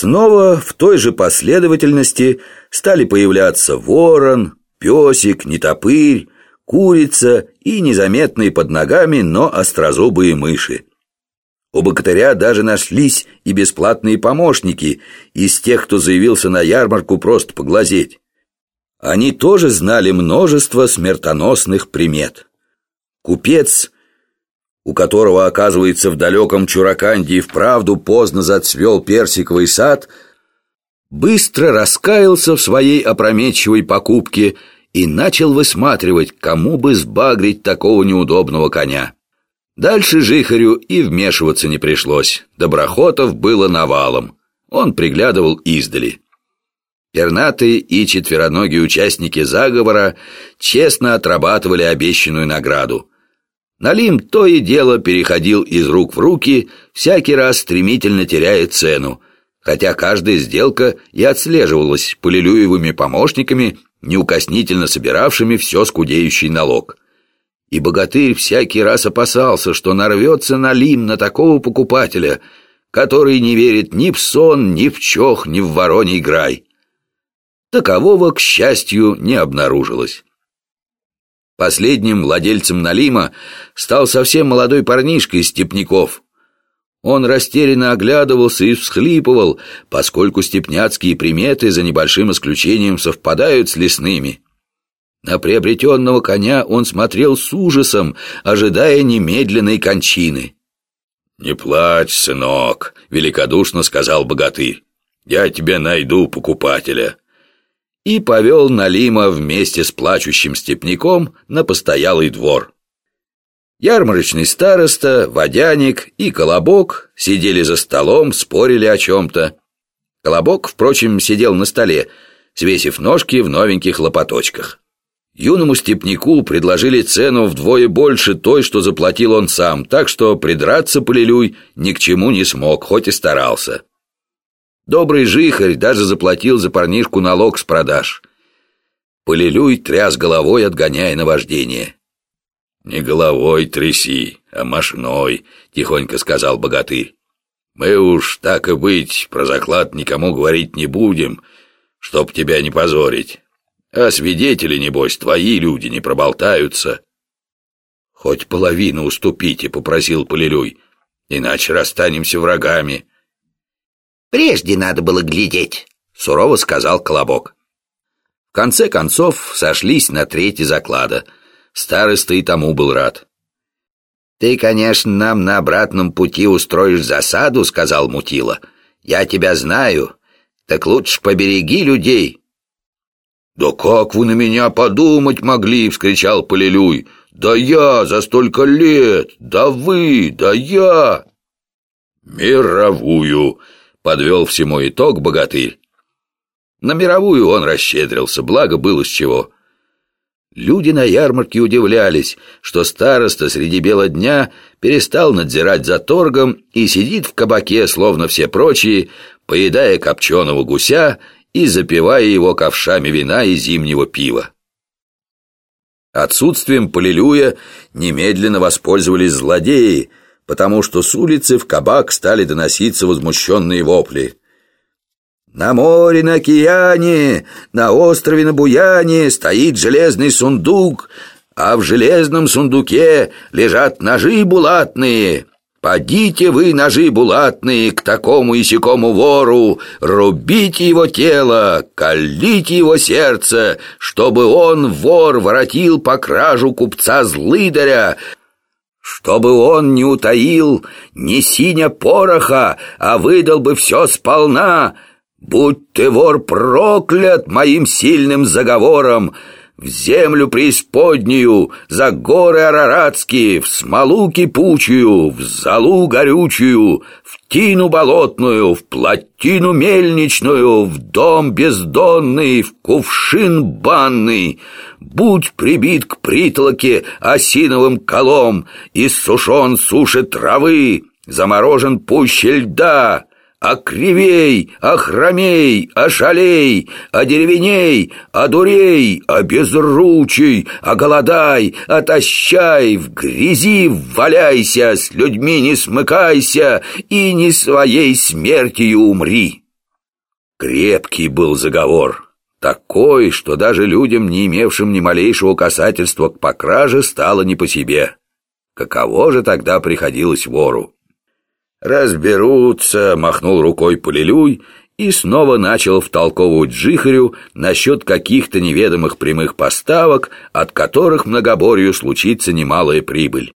Снова в той же последовательности стали появляться ворон, песик, нетопырь, курица и незаметные под ногами, но острозубые мыши. У богатыря даже нашлись и бесплатные помощники из тех, кто заявился на ярмарку просто поглазеть. Они тоже знали множество смертоносных примет. Купец, у которого, оказывается, в далеком Чураканде и вправду поздно зацвел персиковый сад, быстро раскаялся в своей опрометчивой покупке и начал высматривать, кому бы сбагрить такого неудобного коня. Дальше Жихарю и вмешиваться не пришлось. Доброхотов было навалом. Он приглядывал издали. Пернатые и четвероногие участники заговора честно отрабатывали обещанную награду. Налим то и дело переходил из рук в руки, всякий раз стремительно теряя цену, хотя каждая сделка и отслеживалась полилюевыми помощниками, неукоснительно собиравшими все скудеющий налог. И богатырь всякий раз опасался, что нарвется налим на такого покупателя, который не верит ни в сон, ни в чох, ни в вороний грай. Такового, к счастью, не обнаружилось. Последним владельцем Налима стал совсем молодой парнишка из степняков. Он растерянно оглядывался и всхлипывал, поскольку степняцкие приметы за небольшим исключением совпадают с лесными. На приобретенного коня он смотрел с ужасом, ожидая немедленной кончины. «Не плачь, сынок», — великодушно сказал богатырь. «Я тебе найду покупателя» и повел Налима вместе с плачущим степняком на постоялый двор. Ярмарочный староста, водяник и колобок сидели за столом, спорили о чем-то. Колобок, впрочем, сидел на столе, свесив ножки в новеньких лопаточках. Юному степняку предложили цену вдвое больше той, что заплатил он сам, так что придраться Полилюй ни к чему не смог, хоть и старался. Добрый жихарь даже заплатил за парнишку налог с продаж. Полилюй тряс головой, отгоняя наваждение. «Не головой тряси, а мошной», — тихонько сказал богатырь. «Мы уж, так и быть, про заклад никому говорить не будем, чтоб тебя не позорить. А свидетели, небось, твои люди не проболтаются». «Хоть половину уступите», — попросил Полилюй, «иначе расстанемся врагами». «Прежде надо было глядеть», — сурово сказал Колобок. В конце концов сошлись на третьей заклада. Староста и тому был рад. «Ты, конечно, нам на обратном пути устроишь засаду», — сказал Мутила. «Я тебя знаю. Так лучше побереги людей». «Да как вы на меня подумать могли?» — вскричал Полилюй. «Да я за столько лет! Да вы! Да я!» «Мировую!» Подвел всему итог богатырь. На мировую он расщедрился, благо было с чего. Люди на ярмарке удивлялись, что староста среди бела дня перестал надзирать за торгом и сидит в кабаке, словно все прочие, поедая копченого гуся и запивая его ковшами вина и зимнего пива. Отсутствием Полилюя немедленно воспользовались злодеи, потому что с улицы в кабак стали доноситься возмущенные вопли. «На море, на океане, на острове на Буяне стоит железный сундук, а в железном сундуке лежат ножи булатные». «Подите вы, ножи булатные, к такому и вору, рубите его тело, колите его сердце, чтобы он, вор, воротил по кражу купца злыдаря, чтобы он не утаил ни синя пороха, а выдал бы все сполна. Будь ты, вор, проклят моим сильным заговором, в землю преисподнюю, за горы араратские, в смолу кипучую, в залу горючую, в тину болотную, в плотину мельничную, в дом бездонный, в кувшин банный, будь прибит к притолоке осиновым колом, иссушен суши травы, заморожен пуще льда, Окривей, охромей, ошалей, одеревеней, одурей, обезручий, оголодай, отощай, в грязи валяйся, с людьми не смыкайся и не своей смертью умри. Крепкий был заговор. Такой, что даже людям, не имевшим ни малейшего касательства к покраже, стало не по себе. Каково же тогда приходилось вору? «Разберутся», — махнул рукой Полилюй и снова начал втолковывать Жихарю насчет каких-то неведомых прямых поставок, от которых многоборью случится немалая прибыль.